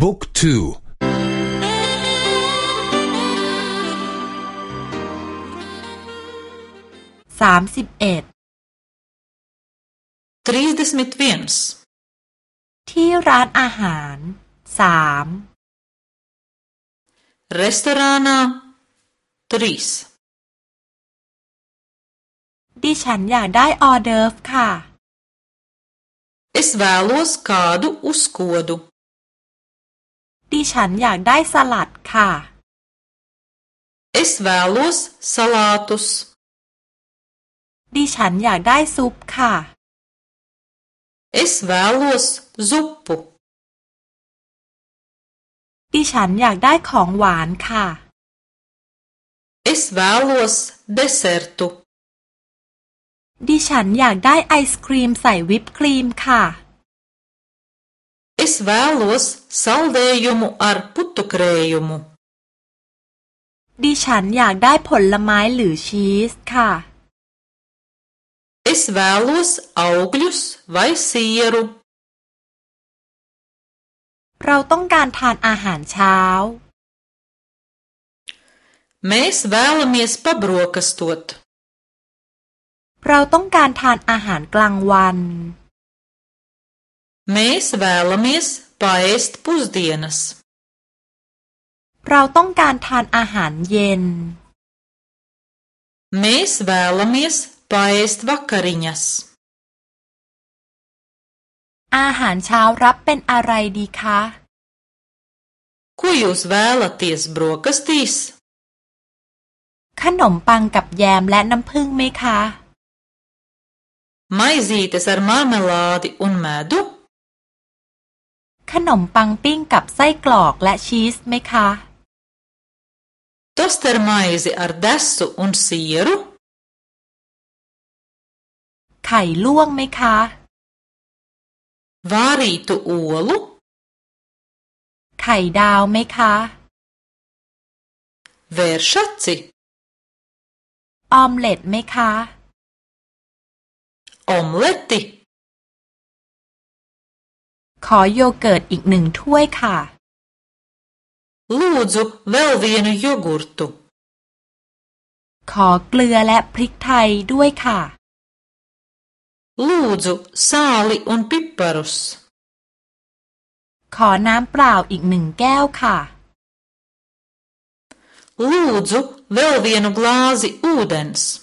book two สามสิบเอ็ด trīsdesmit viens ที่ร้านอาหารสาม restorānā trīs ดิฉันอยากได้ออเดิร์ฟค่ะ Es vēlos kādu uzkodu. ดิฉันอยากได้สลัดค่ะ Es vēlos salātus. ดิฉันอยากได้ซุปค่ะ Es vēlos zupu. ดิฉันอยากได้ของหวานค่ะ Es vēlos desertu. ดิฉันอยากได้ไอศครีมใส่วิปครีมค่ะ Es vēlos saldējumu ar putu krējumu. ดิฉันอยากได้ผลไม้หรือชีสค่ะ Es vēlos augļus vai sieru. เราต้องการทานอาหารเช้า Mēs vēlamies pabrokastot. เราต้องการทานอาหารกลางวัน Mēs vēlamies paēst pusdienas. เราต้องการทานอาหารเย็น Mēs vēlamies paēst vakariņas. อาหารเช้ารับเป็นอะไรดีคะ Ko jūs vēlaties brokastīs? ขนมปังกับแยมและน้ำผึ้งไหมคะ Maizītes ar marmelādi un medu? ขนมปังปิ้งกับไส้กรอกและชีสไหมคะ Tostermaizi ar desu un sieru? ไข่ลวกไหมคะ Vārītu olu? ไข่ดาวไหมคะ Vēršaci? ออมเล็ตไหมคะ Omleti? ขอโยเกิร์ตอีกหนึ่งถ้วยค่ะ Lūdzu, vēl vienu jogurtu. ขอเกลือและพริกไทยด้วยค่ะ Lūdzu, sāli un piparus. ขอน้ำเปล่าอีกหนึ่งแก้วค่ะ Lūdzu, vēl vienu glāzi ūdens.